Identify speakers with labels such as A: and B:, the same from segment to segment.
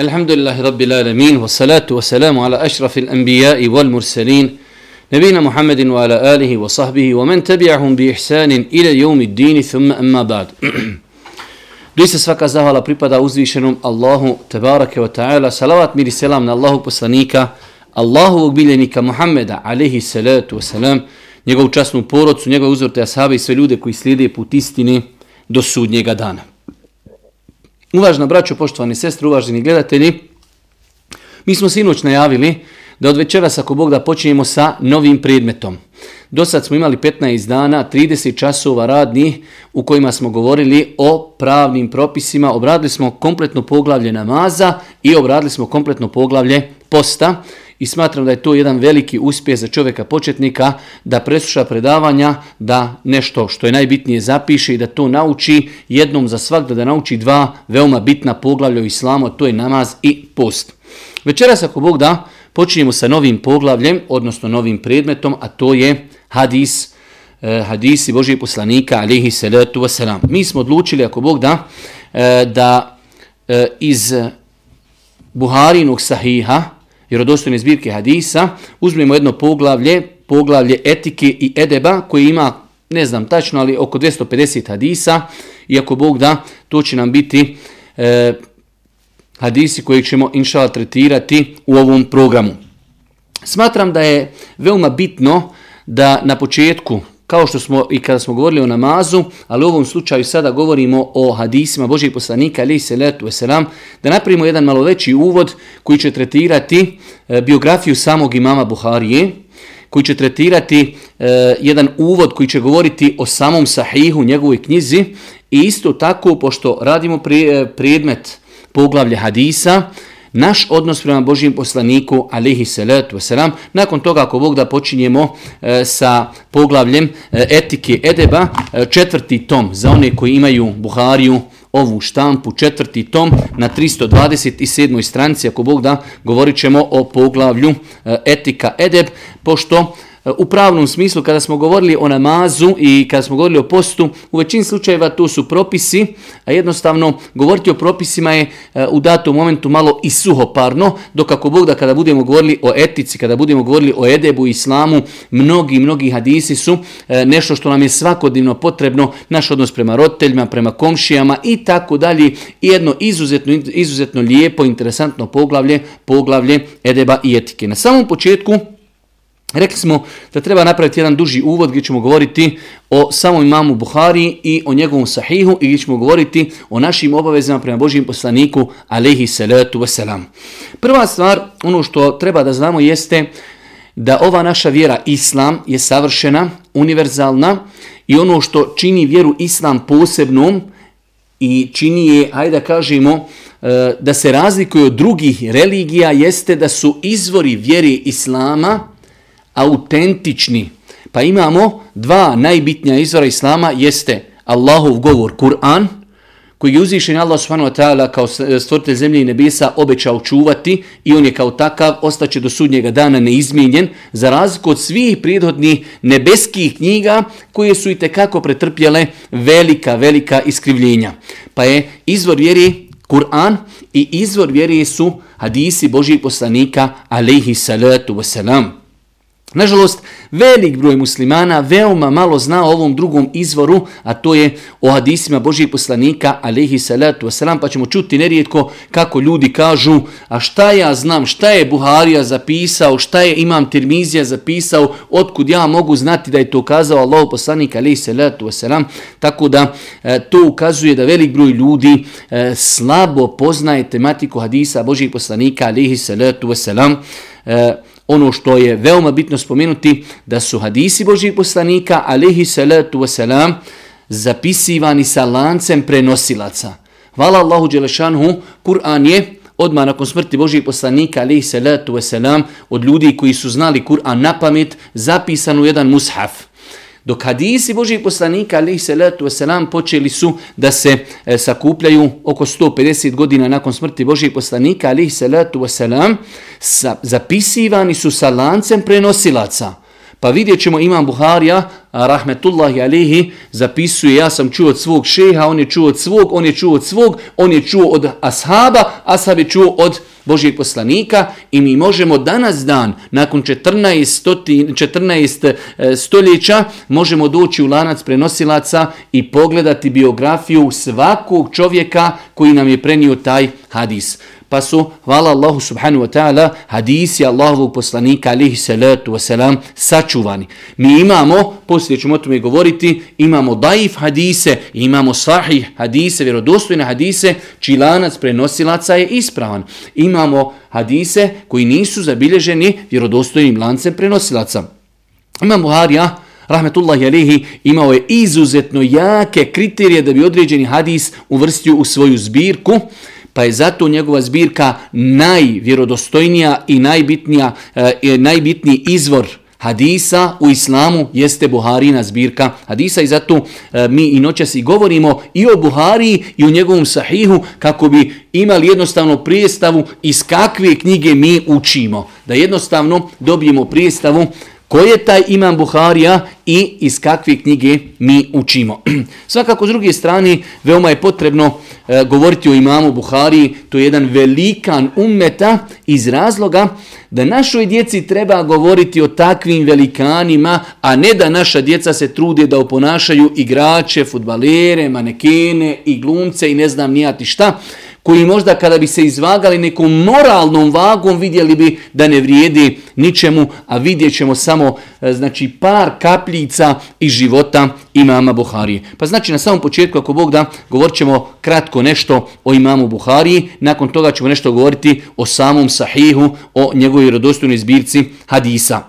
A: الحمد لله رب العالمين والصلاة والسلام على أشرف الأنبياء والمرسلين نبينا محمد وعلى آله وصحبه ومن تبعهم بإحسان إلى يوم الدين ثم أما بعد Doista svaka zahvala pripada uzvišenom Allahu tebarake wa ta'ala. Salavat mir i selam na Allahu poslanika, Allahovog biljenika Muhammeda, alaihi salatu wa salam, njegovu časnu porodcu, njegove uzorte ashabe i sve ljude koji slijede put istine do sudnjega dana. Uvažna braćo, poštovani sestre, uvaženi gledatelji, mi smo sinoć najavili da od večeras, ako Bog da, počinjemo sa novim predmetom. Do sad smo imali 15 dana, 30 časova radni u kojima smo govorili o pravnim propisima, obradili smo kompletno poglavlje namaza i obradili smo kompletno poglavlje posta i smatram da je to jedan veliki uspjeh za čovjeka početnika da presluša predavanja, da nešto što je najbitnije zapiše i da to nauči jednom za svak da nauči dva veoma bitna poglavlja u islamu, to je namaz i post. Večeras ako Bog da, počinjemo sa novim poglavljem, odnosno novim predmetom, a to je hadis, eh, hadisi Božije poslanika, alihi salatu wasalam. Mi smo odlučili, ako Bog da, eh, da eh, iz Buharinog sahiha, vjerodostojne zbirke hadisa, uzmemo jedno poglavlje, poglavlje etike i edeba koji ima, ne znam tačno, ali oko 250 hadisa i ako Bog da, to će nam biti e, hadisi koji ćemo inšala tretirati u ovom programu. Smatram da je veoma bitno da na početku kao što smo i kada smo govorili o namazu, ali u ovom slučaju sada govorimo o hadisima Božih poslanika, ali se letu eselam, da napravimo jedan malo veći uvod koji će tretirati e, biografiju samog imama Buharije, koji će tretirati e, jedan uvod koji će govoriti o samom sahihu, njegovoj knjizi i isto tako, pošto radimo pri, e, predmet poglavlje hadisa, naš odnos prema Božijem poslaniku, alihi salatu wasalam, nakon toga ako Bog da počinjemo e, sa poglavljem e, etike edeba, e, četvrti tom za one koji imaju Buhariju, ovu štampu, četvrti tom na 327. stranici, ako Bog da, govorit ćemo o poglavlju e, etika edeb, pošto u pravnom smislu kada smo govorili o namazu i kada smo govorili o postu, u većini slučajeva to su propisi, a jednostavno govoriti o propisima je e, u datom momentu malo i suhoparno, dok ako Bog da kada budemo govorili o etici, kada budemo govorili o edebu i islamu, mnogi, mnogi hadisi su e, nešto što nam je svakodnevno potrebno, naš odnos prema roditeljima, prema komšijama i tako dalje. I jedno izuzetno, izuzetno lijepo, interesantno poglavlje, poglavlje edeba i etike. Na samom početku, Rekli smo da treba napraviti jedan duži uvod gdje ćemo govoriti o samom imamu Buhari i o njegovom sahihu i gdje ćemo govoriti o našim obavezama prema Božijem poslaniku alaihi salatu wasalam. Prva stvar, ono što treba da znamo jeste da ova naša vjera Islam je savršena, univerzalna i ono što čini vjeru Islam posebnom i čini je, hajde da kažemo, e, da se razlikuje od drugih religija jeste da su izvori vjeri Islama autentični. Pa imamo dva najbitnija izvora Islama, jeste Allahov govor, Kur'an, koji je uzvišen Allah subhanahu wa ta'ala kao stvoritelj zemlje i nebesa obećao čuvati i on je kao takav ostaće do sudnjega dana neizmijenjen za razliku od svih prijedhodnih nebeskih knjiga koje su i tekako pretrpjele velika, velika iskrivljenja. Pa je izvor vjeri Kur'an i izvor vjeri su hadisi Božih poslanika alaihi salatu wasalam. Nažalost, velik broj muslimana veoma malo zna o ovom drugom izvoru, a to je o hadisima Božijeg poslanika, alaihi salatu wasalam, pa ćemo čuti nerijetko kako ljudi kažu, a šta ja znam, šta je Buharija zapisao, šta je Imam Tirmizija zapisao, otkud ja mogu znati da je to kazao Allah poslanik, alaihi salatu wasalam, tako da e, to ukazuje da velik broj ljudi e, slabo poznaje tematiku hadisa Božijeg poslanika, alaihi salatu wasalam, e, ono što je veoma bitno spomenuti, da su hadisi Božih poslanika, alihi salatu wasalam, zapisivani sa lancem prenosilaca. Hvala Allahu Đelešanhu, Kur'an je odmah nakon smrti Božih poslanika, alihi salatu wasalam, od ljudi koji su znali Kur'an na pamet, zapisan u jedan mushaf. Dok hadisi Božih poslanika, alihi salatu wasalam, počeli su da se e, sakupljaju oko 150 godina nakon smrti Božih poslanika, alihi salatu wasalam, sa, zapisivani su sa lancem prenosilaca. Pa vidjet ćemo imam Buharija, rahmetullahi alihi, zapisuje ja sam čuo od svog šeha, on je čuo od svog, on je čuo od svog, on je čuo od ashaba, ashab je čuo od Božijeg poslanika i mi možemo danas dan, nakon 14, stoti, 14 stoljeća, možemo doći u lanac prenosilaca i pogledati biografiju svakog čovjeka koji nam je prenio taj hadis. Pa su, hvala Allahu subhanu wa ta'ala, hadisi Allahovog poslanika alihi salatu wasalam sačuvani. Mi imamo, poslije ćemo o tome govoriti, imamo daif hadise, imamo sahih hadise, vjerodostojne hadise, čiji lanac prenosilaca je ispravan. Imamo hadise koji nisu zabilježeni vjerodostojnim lancem prenosilaca. Imam Buharija, rahmetullahi alihi, imao je izuzetno jake kriterije da bi određeni hadis uvrstio u svoju zbirku pa je zato njegova zbirka najvjerodostojnija i najbitnija, e, najbitniji izvor hadisa u islamu jeste Buharina zbirka hadisa i zato e, mi i noćas i govorimo i o Buhariji i o njegovom sahihu kako bi imali jednostavno prijestavu iz kakve knjige mi učimo. Da jednostavno dobijemo prijestavu Ko je taj imam Buharija i iz kakve knjige mi učimo? Svakako, s druge strane, veoma je potrebno e, govoriti o imamu Buhariji. To je jedan velikan ummeta iz razloga da našoj djeci treba govoriti o takvim velikanima, a ne da naša djeca se trude da oponašaju igrače, futbalere, manekene i glumce i ne znam nijati šta koji možda kada bi se izvagali nekom moralnom vagom vidjeli bi da ne vrijedi ničemu, a vidjet ćemo samo e, znači par kapljica iz života imama Buharije. Pa znači na samom početku ako Bog da govorit ćemo kratko nešto o imamu Buhariji, nakon toga ćemo nešto govoriti o samom sahihu, o njegovoj rodostojnoj zbirci hadisa.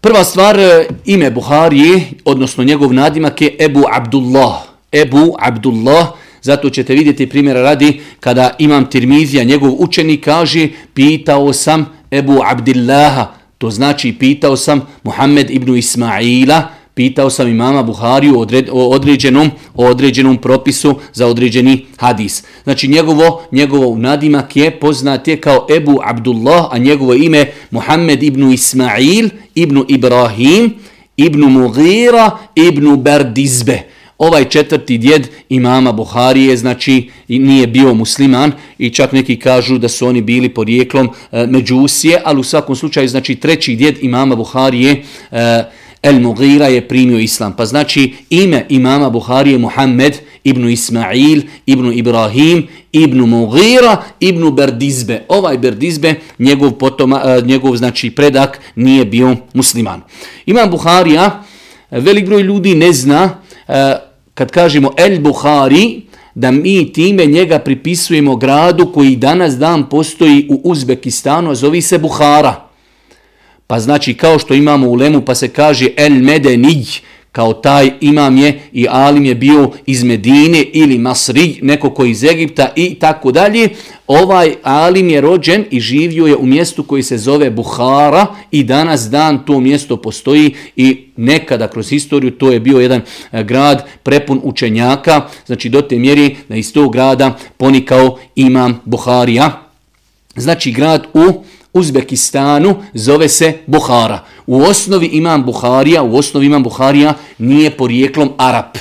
A: Prva stvar, e, ime Buharije, odnosno njegov nadimak je Ebu Abdullah. Ebu Abdullah, Zato ćete vidjeti primjera radi kada imam Tirmizija, njegov učenik kaže pitao sam Ebu Abdillaha, to znači pitao sam Muhammed ibn Ismaila, pitao sam imama Buhariju o određenom, o određenom propisu za određeni hadis. Znači njegovo, njegovo nadimak je poznat je kao Ebu Abdullah, a njegovo ime Muhammed ibn Ismail ibn Ibrahim ibn Mughira ibn Berdizbe. Ovaj četvrti djed imama Buharije, znači nije bio musliman i čak neki kažu da su oni bili porijeklom e, Međusije, ali u svakom slučaju znači treći djed imama Buharije e, El Mughira je primio islam. Pa znači ime imama Buharije Muhammed ibn Ismail, ibn Ibrahim, ibn Mughira, ibn Berdizbe. Ovaj Berdizbe, njegov, potoma, e, njegov znači predak, nije bio musliman. Imam Buharija, e, velik broj ljudi ne zna E, kad kažemo El Buhari, da mi time njega pripisujemo gradu koji danas dan postoji u Uzbekistanu, a zove se Buhara. Pa znači kao što imamo u Lemu pa se kaže El Medenij, kao taj imam je i alim je bio iz Medine ili Masri, neko koji iz Egipta i tako dalje. Ovaj alim je rođen i živio je u mjestu koji se zove Buhara i danas dan to mjesto postoji i nekada kroz historiju to je bio jedan e, grad prepun učenjaka, znači do te mjeri da iz tog grada ponikao imam Buharija. Znači grad u Uzbekistanu zove se Buhara. U osnovi imam Buharija, u osnovi imam Buharija nije porijeklom Arab.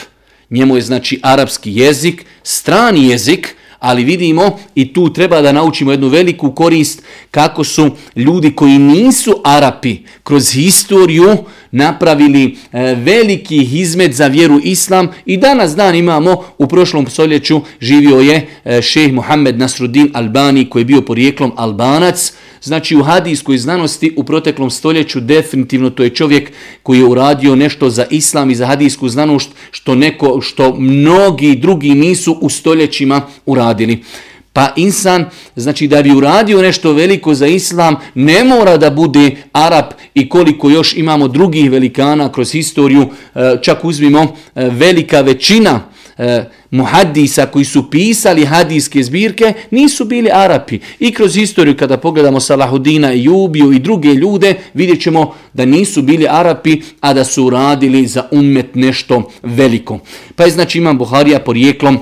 A: Njemu je znači arapski jezik, strani jezik, ali vidimo i tu treba da naučimo jednu veliku korist kako su ljudi koji nisu Arapi kroz historiju napravili e, veliki hizmet za vjeru Islam i danas dan imamo u prošlom stoljeću živio je e, šeh šejh Muhammed Nasruddin Albani koji je bio porijeklom Albanac, Znači u hadijskoj znanosti u proteklom stoljeću definitivno to je čovjek koji je uradio nešto za islam i za hadijsku znanost što, neko, što mnogi drugi nisu u stoljećima uradili. Pa insan, znači da bi uradio nešto veliko za islam, ne mora da bude Arab i koliko još imamo drugih velikana kroz historiju, e, čak uzmimo e, velika većina e, muhadisa koji su pisali hadijske zbirke nisu bili Arapi. I kroz historiju kada pogledamo Salahudina i Jubiju i druge ljude vidjet ćemo da nisu bili Arapi, a da su radili za umet nešto veliko. Pa je znači imam Buharija porijeklom,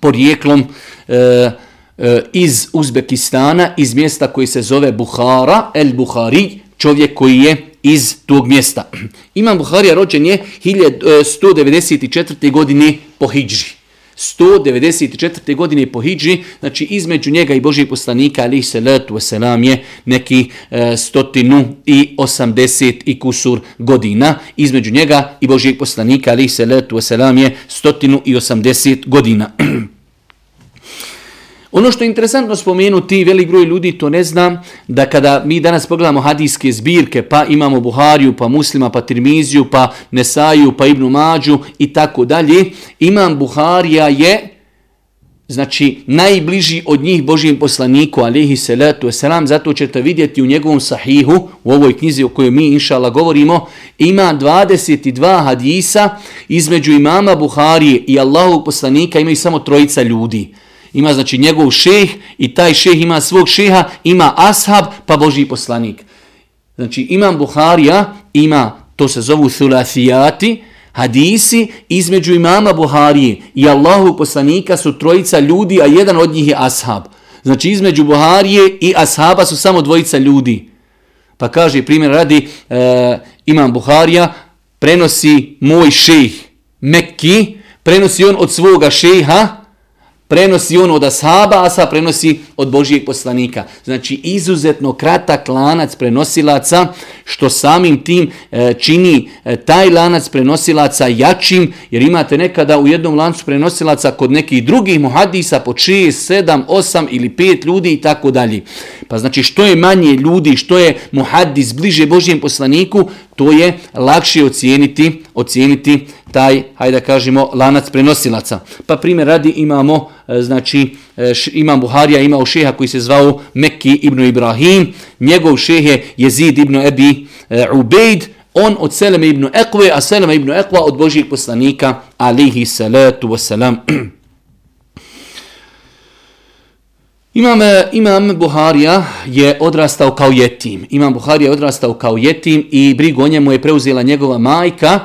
A: porijeklom e, e iz Uzbekistana, iz mjesta koji se zove Buhara, El Buhari, čovjek koji je iz tog mjesta. Imam Buharija rođen je 1194. E, godine po Hidži. 194. godine po Hidži, znači između njega i Božijeg poslanika, ali se letu selam je neki e, stotinu i osamdeset i kusur godina. Između njega i Božijeg poslanika, ali se letu selam je stotinu i osamdeset godina. Ono što je interesantno spomenuti, velik broj ljudi to ne zna, da kada mi danas pogledamo hadijske zbirke, pa imamo Buhariju, pa Muslima, pa Tirmiziju, pa Nesaju, pa Ibnu Mađu i tako dalje, imam Buharija je znači najbliži od njih Božijem poslaniku, alihi salatu wasalam, zato ćete vidjeti u njegovom sahihu, u ovoj knjizi o kojoj mi inšala govorimo, ima 22 hadisa između imama Buharije i Allahovog poslanika, imaju samo trojica ljudi. Ima znači njegov šeh i taj šeh ima svog šeha, ima ashab pa Boži poslanik. Znači imam Buharija, ima, to se zovu thulathijati, hadisi između imama Buharije i Allahu poslanika su trojica ljudi, a jedan od njih je ashab. Znači između Buharije i ashaba su samo dvojica ljudi. Pa kaže primjer radi, e, imam Buharija, prenosi moj šejh Mekki, prenosi on od svoga šeha, prenosi ono od ashaba, sa prenosi od Božijeg poslanika. Znači izuzetno kratak lanac prenosilaca, što samim tim e, čini e, taj lanac prenosilaca jačim, jer imate nekada u jednom lancu prenosilaca kod nekih drugih muhadisa po 6, 7, 8 ili 5 ljudi i tako dalje. Pa znači što je manje ljudi, što je muhadis bliže Božijem poslaniku, to je lakše ocijeniti, ocijeniti taj, hajde da kažemo, lanac prenosilaca. Pa primjer radi imamo, e, znači, e, imam Buharija, imao šeha koji se zvao Mekki ibn Ibrahim, njegov šeh je Jezid ibn Ebi e, Ubejd, on od Seleme ibn Ekve, a Seleme ibn Ekva od Božijeg poslanika, alihi salatu wasalam. Imam, imam Buharija je odrastao kao jetim. Imam Buharija je odrastao kao jetim i brigu o njemu je preuzela njegova majka.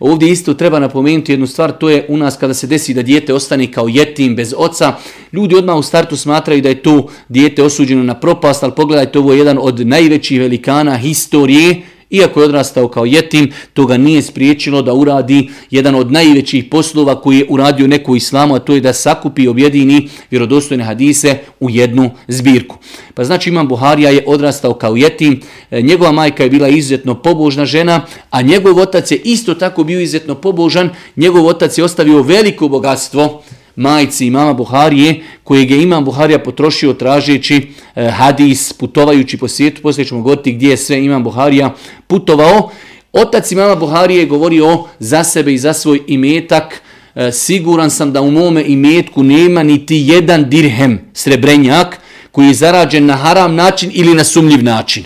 A: Ovdje isto treba napomenuti jednu stvar, to je u nas kada se desi da dijete ostane kao jetim bez oca, ljudi odmah u startu smatraju da je to dijete osuđeno na propast, ali pogledajte, ovo je jedan od najvećih velikana historije, Iako je odrastao kao jetim, to ga nije spriječilo da uradi jedan od najvećih poslova koji je uradio neko islamu, a to je da sakupi i objedini vjerodostojne hadise u jednu zbirku. Pa znači imam Buharija je odrastao kao jetim, e, njegova majka je bila izuzetno pobožna žena, a njegov otac je isto tako bio izuzetno pobožan, njegov otac je ostavio veliko bogatstvo, majci imama Buharije, kojeg je imam Buharija potrošio tražeći e, hadis, putovajući po svijetu, poslije ćemo govoriti gdje je sve imam Buharija putovao. Otac imama Buharije je govorio za sebe i za svoj imetak, e, siguran sam da u mome imetku nema niti jedan dirhem srebrenjak koji je zarađen na haram način ili na sumljiv način.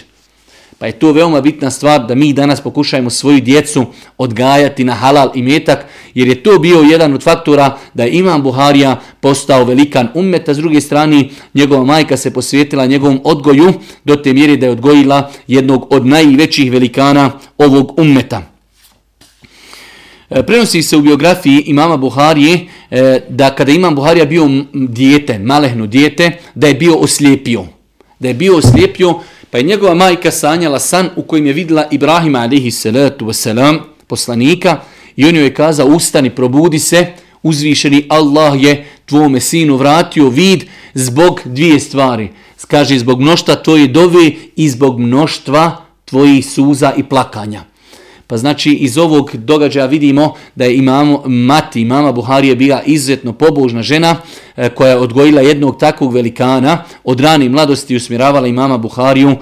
A: Pa je to veoma bitna stvar da mi danas pokušajmo svoju djecu odgajati na halal i metak, jer je to bio jedan od faktora da je Imam Buharija postao velikan ummeta. s druge strane njegova majka se posvijetila njegovom odgoju do te mjere da je odgojila jednog od najvećih velikana ovog ummeta. E, prenosi se u biografiji imama Buharije e, da kada imam Buharija bio dijete, malehno dijete, da je bio oslijepio. Da je bio oslijepio, Pa je njegova majka sanjala san u kojem je vidjela Ibrahima alihi salatu wasalam, poslanika, i on joj je kazao, ustani, probudi se, uzvišeni Allah je tvome sinu vratio vid zbog dvije stvari. Kaže, zbog mnoštva tvoje dove i zbog mnoštva tvojih suza i plakanja. Pa znači iz ovog događaja vidimo da je imamo mati, mama Buharije bila izuzetno pobožna žena E, koja je odgojila jednog takvog velikana, od rane mladosti usmjeravala i mama Buhariju e,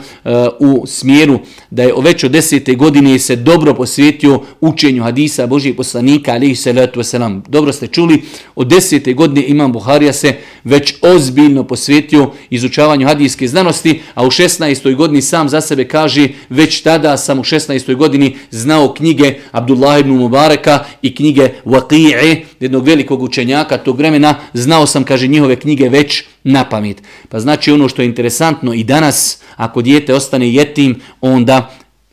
A: u smjeru da je već od desete godine se dobro posvetio učenju hadisa Božijeg poslanika, ali salatu wasalam. Dobro ste čuli, od desete godine imam Buharija se već ozbiljno posvetio izučavanju hadijske znanosti, a u 16. godini sam za sebe kaže, već tada sam u 16. godini znao znao knjige Abdullah ibn Mubareka i knjige Waqi'e, jednog velikog učenjaka tog vremena, znao sam, kaže, njihove knjige već na pamet. Pa znači ono što je interesantno i danas, ako dijete ostane jetim, onda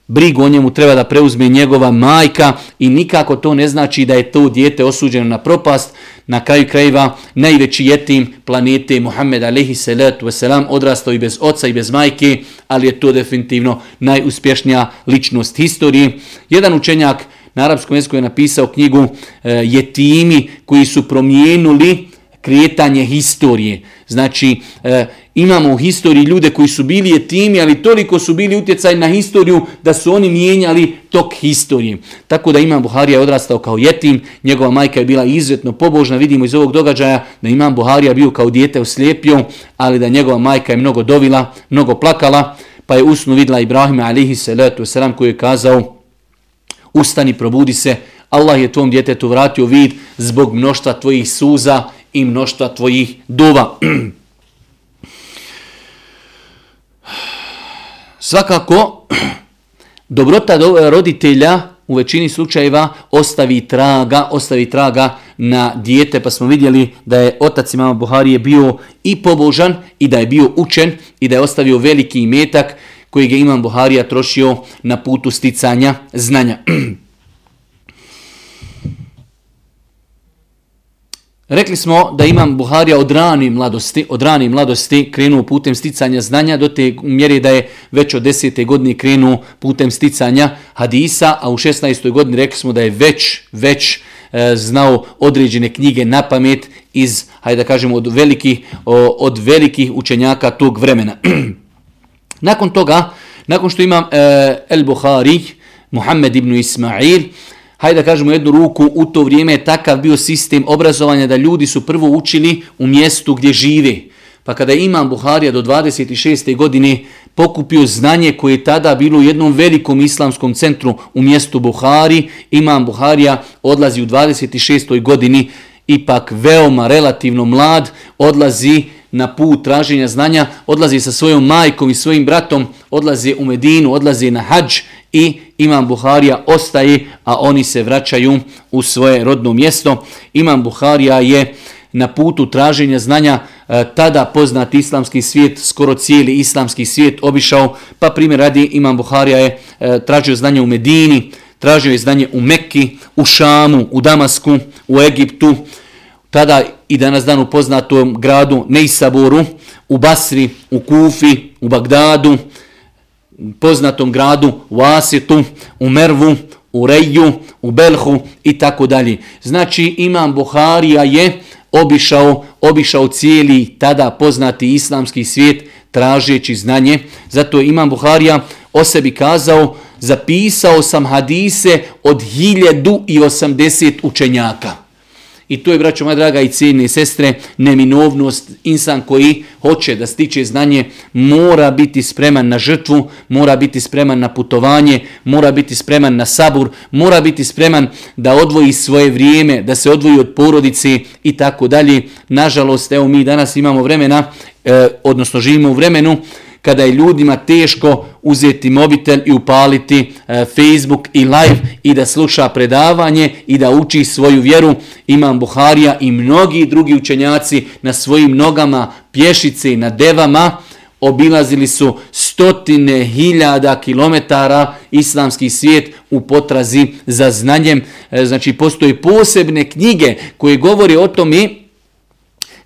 A: brigu o njemu treba da preuzme njegova majka i nikako to ne znači da je to dijete osuđeno na propast. Na kraju krajeva najveći jetim planete Muhammed alaihi salatu wasalam odrastao i bez oca i bez majke, ali je to definitivno najuspješnija ličnost historije. Jedan učenjak na arapskom jeziku je napisao knjigu e, Jetimi koji su promijenuli kretanje historije. Znači, e, imamo u historiji ljude koji su bili jetimi, ali toliko su bili utjecaj na historiju da su oni mijenjali tok historije. Tako da Imam Buharija je odrastao kao jetim, njegova majka je bila izuzetno pobožna, vidimo iz ovog događaja da Imam Buharija bio kao dijete oslijepio, ali da njegova majka je mnogo dovila, mnogo plakala, pa je usnu vidla Ibrahima alihi salatu wasalam koji je kazao ustani, probudi se, Allah je tvom djetetu vratio vid zbog mnoštva tvojih suza i mnoštva tvojih dova. Svakako, dobrota eh, roditelja u većini slučajeva ostavi traga, ostavi traga na dijete, pa smo vidjeli da je otac imama Buharije bio i pobožan i da je bio učen i da je ostavio veliki imetak koji je imam Buharija trošio na putu sticanja znanja. Rekli smo da imam Buharija od rani mladosti, od rani mladosti krenuo putem sticanja znanja do te mjere da je već od desete godine krenuo putem sticanja hadisa, a u 16. godini rekli smo da je već, već e, znao određene knjige na pamet iz, hajde da kažemo, od velikih, od velikih učenjaka tog vremena. nakon toga, nakon što imam e, El Buhari, Muhammed ibn Ismail, hajde da kažemo jednu ruku, u to vrijeme je takav bio sistem obrazovanja da ljudi su prvo učili u mjestu gdje žive. Pa kada je imam Buharija do 26. godine pokupio znanje koje je tada bilo u jednom velikom islamskom centru u mjestu Buhari, imam Buharija odlazi u 26. godini, ipak veoma relativno mlad, odlazi na put traženja znanja, odlazi sa svojom majkom i svojim bratom, odlazi u Medinu, odlazi na hađ i Imam Buharija ostaje, a oni se vraćaju u svoje rodno mjesto. Imam Buharija je na putu traženja znanja e, tada poznat islamski svijet, skoro cijeli islamski svijet obišao, pa primjer radi Imam Buharija je e, tražio znanje u Medini, tražio je znanje u Mekki, u Šamu, u Damasku, u Egiptu, tada i danas dan u poznatom gradu Neisaboru, u Basri, u Kufi, u Bagdadu, poznatom gradu u Asitu, u Mervu, u Reju, u Belhu i tako dalje. Znači imam Buharija je obišao, obišao cijeli tada poznati islamski svijet tražeći znanje. Zato imam Buharija o sebi kazao, zapisao sam hadise od 1080 učenjaka. I to je, braćo moja draga i cijene sestre, neminovnost. Insan koji hoće da stiče znanje mora biti spreman na žrtvu, mora biti spreman na putovanje, mora biti spreman na sabur, mora biti spreman da odvoji svoje vrijeme, da se odvoji od porodice i tako dalje. Nažalost, evo mi danas imamo vremena, e, odnosno živimo u vremenu, kada je ljudima teško uzeti mobitel i upaliti e, Facebook i live i da sluša predavanje i da uči svoju vjeru. Imam Buharija i mnogi drugi učenjaci na svojim nogama, pješice i na devama, obilazili su stotine hiljada kilometara islamski svijet u potrazi za znanjem. E, znači, postoje posebne knjige koje govori o tome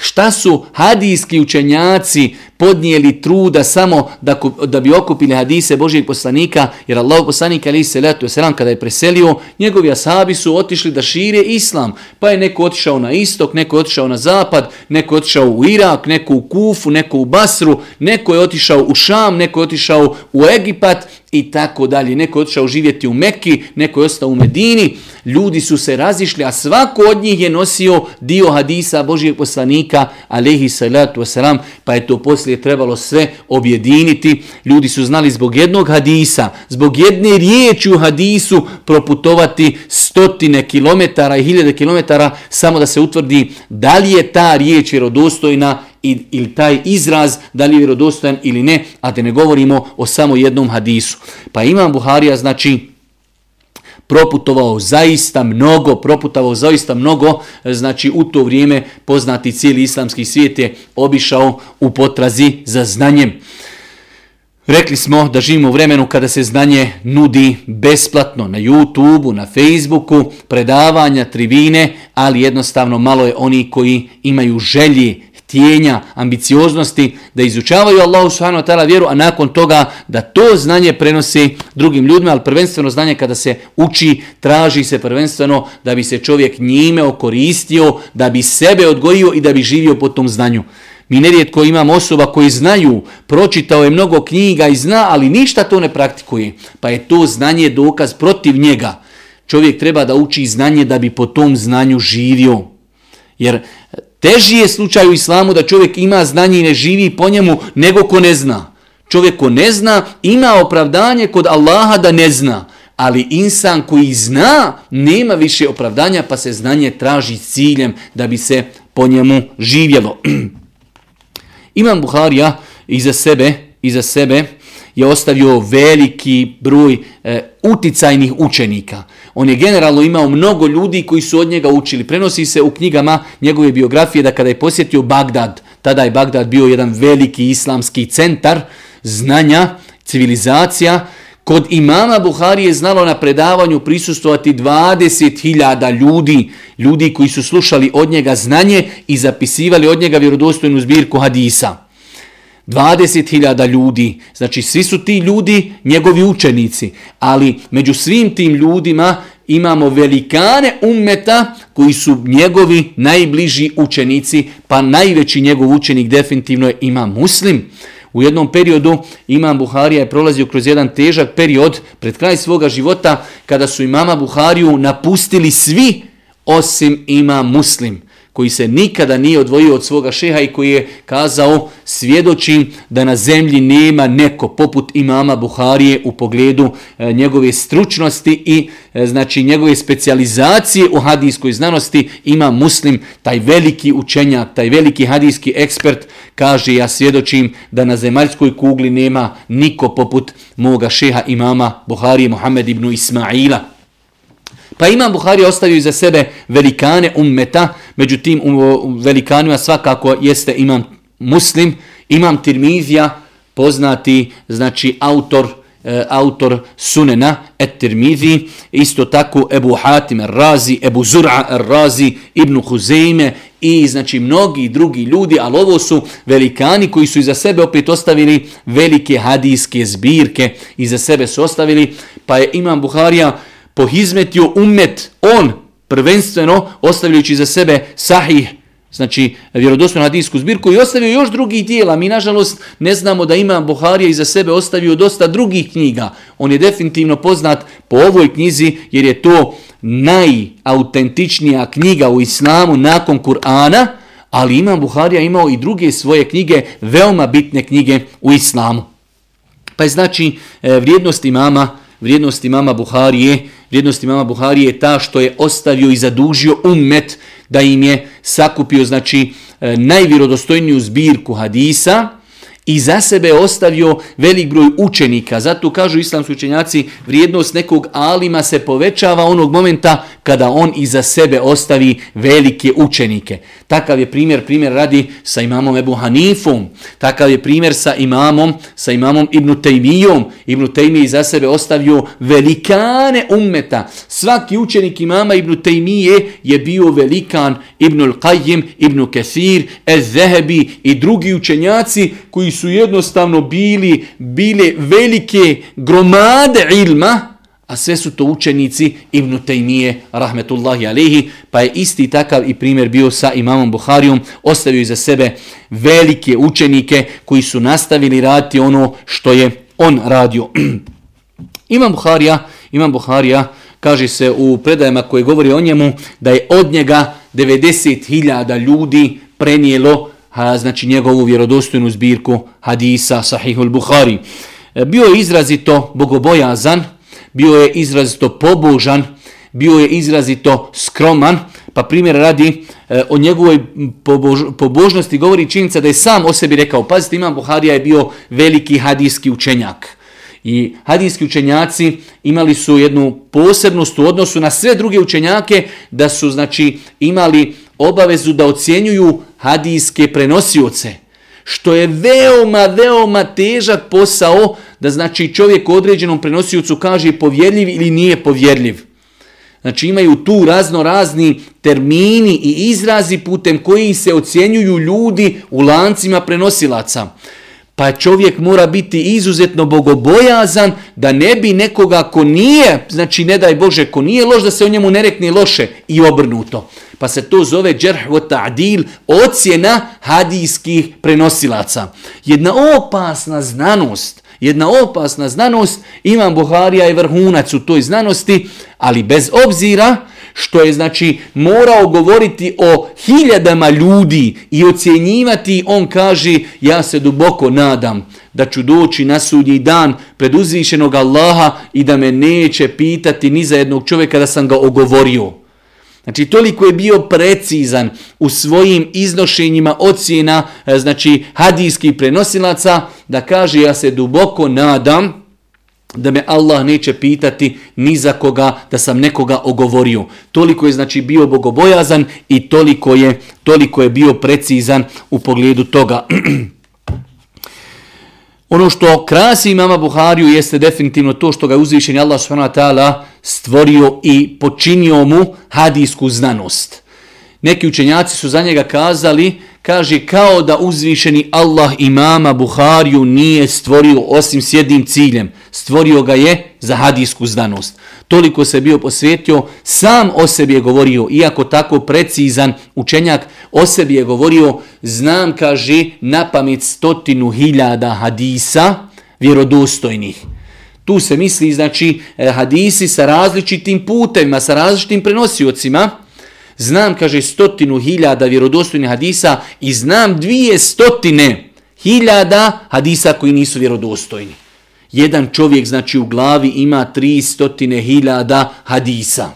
A: šta su hadijski učenjaci podnijeli truda samo da, da bi okupili hadise Božijeg poslanika, jer Allah poslanik ali se letu selam kada je preselio, njegovi asabi su otišli da šire islam, pa je neko otišao na istok, neko je otišao na zapad, neko je otišao u Irak, neko u Kufu, neko u Basru, neko je otišao u Šam, neko je otišao u Egipat i tako dalje. Neko je otišao živjeti u Mekki, neko je ostao u Medini, ljudi su se razišli, a svako od njih je nosio dio hadisa Božijeg poslanika, alehi salatu wasalam, pa je to poslije trebalo sve objediniti. Ljudi su znali zbog jednog hadisa, zbog jedne riječi u hadisu proputovati stotine kilometara i hiljade kilometara samo da se utvrdi da li je ta riječ vjerodostojna ili taj izraz da li je vjerodostojan ili ne, a da ne govorimo o samo jednom hadisu. Pa imam Buharija, znači, proputovao zaista mnogo, proputovao zaista mnogo, znači u to vrijeme poznati cijeli islamski svijet je obišao u potrazi za znanjem. Rekli smo da živimo u vremenu kada se znanje nudi besplatno na YouTubeu, na Facebooku, predavanja, tribine, ali jednostavno malo je oni koji imaju želji, tijenja, ambicioznosti da izučavaju Allahu subhanahu wa ta'ala vjeru, a nakon toga da to znanje prenosi drugim ljudima, ali prvenstveno znanje kada se uči, traži se prvenstveno da bi se čovjek njime okoristio, da bi sebe odgojio i da bi živio po tom znanju. Mi nerijetko imamo osoba koji znaju, pročitao je mnogo knjiga i zna, ali ništa to ne praktikuje. Pa je to znanje dokaz protiv njega. Čovjek treba da uči znanje da bi po tom znanju živio. Jer teži je slučaj u islamu da čovjek ima znanje i ne živi po njemu nego ko ne zna. Čovjek ko ne zna ima opravdanje kod Allaha da ne zna. Ali insan koji zna nema više opravdanja pa se znanje traži ciljem da bi se po njemu živjelo. Imam Buharija iza sebe, iza sebe je ostavio veliki broj e, uticajnih učenika. On je generalno imao mnogo ljudi koji su od njega učili. Prenosi se u knjigama njegove biografije da kada je posjetio Bagdad, tada je Bagdad bio jedan veliki islamski centar znanja, civilizacija, Kod imama Buhari je znalo na predavanju prisustovati 20.000 ljudi, ljudi koji su slušali od njega znanje i zapisivali od njega vjerodostojnu zbirku hadisa. 20.000 ljudi, znači svi su ti ljudi njegovi učenici, ali među svim tim ljudima imamo velikane ummeta koji su njegovi najbliži učenici, pa najveći njegov učenik definitivno je ima muslim. U jednom periodu Imam Buharija je prolazio kroz jedan težak period pred kraj svoga života kada su imama Buhariju napustili svi osim ima muslim koji se nikada nije odvojio od svoga šeha i koji je kazao svjedočim da na zemlji nema neko poput imama Buharije u pogledu e, njegove stručnosti i e, znači njegove specijalizacije u hadijskoj znanosti ima muslim, taj veliki učenjak, taj veliki hadijski ekspert kaže ja svjedočim da na zemaljskoj kugli nema niko poput moga šeha imama Buharije Muhammed ibn Ismaila. Pa imam Buhari ostavio iza sebe velikane ummeta, međutim u velikanima svakako jeste imam muslim, imam tirmizija, poznati znači autor e, autor Sunena et Tirmizi, isto tako Ebu Hatim razi Ebu Zura razi Ibn Huzeime i znači mnogi drugi ljudi, ali ovo su velikani koji su iza sebe opet ostavili velike hadijske zbirke, iza sebe su ostavili, pa je Imam Buharija pohizmetio umet on prvenstveno ostavljajući za sebe sahih znači vjerodostojnu hadijsku zbirku i ostavio još drugih dijela. Mi nažalost ne znamo da ima Buharija iza sebe ostavio dosta drugih knjiga. On je definitivno poznat po ovoj knjizi jer je to najautentičnija knjiga u islamu nakon Kur'ana, ali Imam Buharija imao i druge svoje knjige, veoma bitne knjige u islamu. Pa je znači e, vrijednost imama, vrijednost imama Buharije, vrijednost imama Buharije je ta što je ostavio i zadužio ummet da im je sakupio znači e, najvjerodostojniju zbirku hadisa, i za sebe ostavio velik broj učenika. Zato kažu islamski učenjaci, vrijednost nekog alima se povećava onog momenta kada on iza sebe ostavi velike učenike. Takav je primjer, primjer radi sa imamom Ebu Hanifom, takav je primjer sa imamom, sa imamom Ibnu Tejmijom. Ibnu Tejmij iza sebe ostavio velikane ummeta. Svaki učenik imama Ibnu Tejmije je bio velikan Ibnul Qajim, Ibnu Kathir, Ez-Zehebi i drugi učenjaci koji su jednostavno bili bile velike gromade ilma, a sve su to učenici Ibn Taymije, rahmetullahi alihi, pa je isti takav i primjer bio sa imamom Buharijom, ostavio za sebe velike učenike koji su nastavili raditi ono što je on radio. Imam Buharija, Imam Buharija, kaže se u predajama koje govori o njemu, da je od njega 90.000 ljudi prenijelo ha, znači njegovu vjerodostojnu zbirku hadisa Sahihul Bukhari. E, bio je izrazito bogobojazan, bio je izrazito pobožan, bio je izrazito skroman, pa primjer radi e, o njegovoj pobož, pobožnosti govori činjenica da je sam o sebi rekao, pazite imam Buharija je bio veliki hadijski učenjak. I hadijski učenjaci imali su jednu posebnost u odnosu na sve druge učenjake da su znači imali obavezu da ocjenjuju hadijske prenosioce. što je veoma, veoma težak posao da znači čovjek određenom prenosiocu kaže povjerljiv ili nije povjerljiv. Znači imaju tu razno razni termini i izrazi putem koji se ocjenjuju ljudi u lancima prenosilaca. Pa čovjek mora biti izuzetno bogobojazan da ne bi nekoga ko nije, znači ne daj Bože, ko nije loš, da se o njemu ne rekne loše i obrnuto. Pa se to zove džerh wa ta'dil, ocjena hadijskih prenosilaca. Jedna opasna znanost, jedna opasna znanost, Imam Buharija je vrhunac u toj znanosti, ali bez obzira što je znači morao govoriti o hiljadama ljudi i ocjenjivati, on kaže ja se duboko nadam da ću doći na sudnji dan pred uzvišenog Allaha i da me neće pitati ni za jednog čovjeka da sam ga ogovorio. Znači toliko je bio precizan u svojim iznošenjima ocjena e, znači hadijskih prenosilaca da kaže ja se duboko nadam da me Allah neće pitati ni za koga da sam nekoga ogovorio. Toliko je znači bio bogobojazan i toliko je toliko je bio precizan u pogledu toga. Ono što krasi mama Buhariju jeste definitivno to što ga je uzvišen Allah subhanahu stvorio i počinio mu hadijsku znanost. Neki učenjaci su za njega kazali kaže kao da uzvišeni Allah imama Buhariju nije stvorio osim s jednim ciljem. Stvorio ga je za hadijsku znanost. Toliko se bio posvetio, sam o sebi je govorio, iako tako precizan učenjak, o sebi je govorio, znam, kaže, na pamet stotinu hiljada hadisa vjerodostojnih. Tu se misli, znači, eh, hadisi sa različitim putevima, sa različitim prenosiocima, znam, kaže, stotinu hiljada vjerodostojnih hadisa i znam dvije stotine hiljada hadisa koji nisu vjerodostojni. Jedan čovjek, znači, u glavi ima tri stotine hiljada hadisa.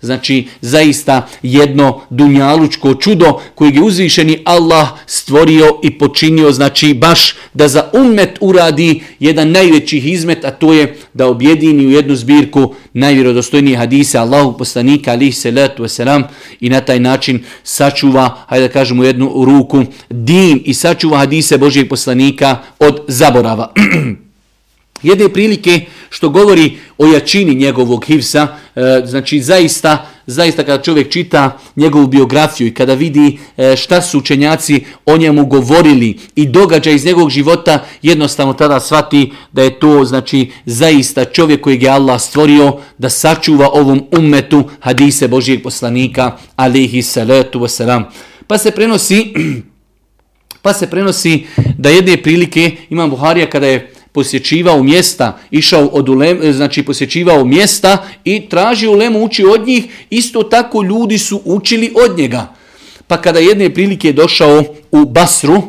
A: Znači, zaista jedno dunjalučko čudo kojeg je uzvišeni Allah stvorio i počinio, znači, baš da za ummet uradi jedan najveći izmet, a to je da objedini u jednu zbirku najvjerodostojnije hadise Allahu poslanika, alih salatu wasalam, i na taj način sačuva, hajde da kažemo jednu ruku, din i sačuva hadise Božijeg poslanika od zaborava. Jedne prilike što govori o jačini njegovog hivsa, e, znači zaista, zaista kada čovjek čita njegovu biografiju i kada vidi e, šta su učenjaci o njemu govorili i događa iz njegovog života, jednostavno tada svati da je to znači zaista čovjek kojeg je Allah stvorio da sačuva ovom ummetu hadise Božijeg poslanika, alihi salatu wasalam. Pa se prenosi, pa se prenosi da jedne prilike imam Buharija kada je posjećivao mjesta, išao od ulem, znači posjećivao mjesta i tražio ulemu uči od njih, isto tako ljudi su učili od njega. Pa kada jedne prilike je došao u Basru,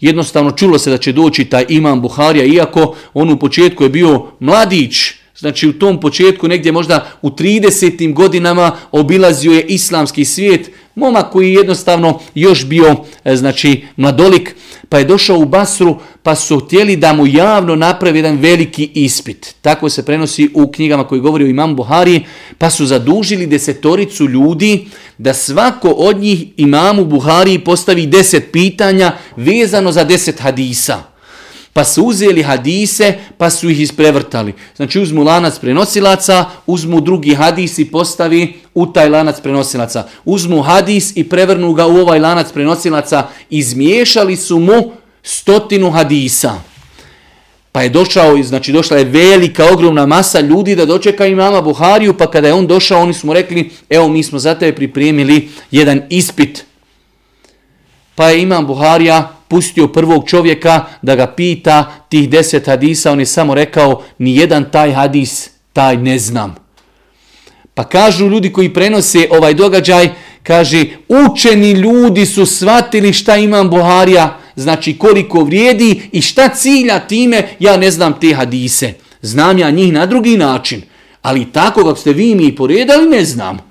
A: jednostavno čulo se da će doći taj imam Buharija, iako on u početku je bio mladić, znači u tom početku negdje možda u 30. godinama obilazio je islamski svijet, momak koji je jednostavno još bio e, znači mladolik, pa je došao u Basru, pa su htjeli da mu javno napravi jedan veliki ispit. Tako se prenosi u knjigama koji govori o imam Buhari, pa su zadužili desetoricu ljudi da svako od njih imamu Buhari postavi deset pitanja vezano za deset hadisa. Pa su uzeli hadise, pa su ih isprevrtali. Znači uzmu lanac prenosilaca, uzmu drugi hadis i postavi u taj lanac prenosilaca. Uzmu hadis i prevrnu ga u ovaj lanac prenosilaca. Izmiješali su mu stotinu hadisa. Pa je došao, znači došla je velika, ogromna masa ljudi da dočeka imama Buhariju, pa kada je on došao, oni su mu rekli, evo mi smo za tebe pripremili jedan ispit. Pa je imam Buharija pustio prvog čovjeka da ga pita tih deset hadisa, on je samo rekao, ni jedan taj hadis, taj ne znam. Pa kažu ljudi koji prenose ovaj događaj, kaže, učeni ljudi su shvatili šta imam Buharija, znači koliko vrijedi i šta cilja time, ja ne znam te hadise. Znam ja njih na drugi način, ali tako kako ste vi mi poredali, ne znam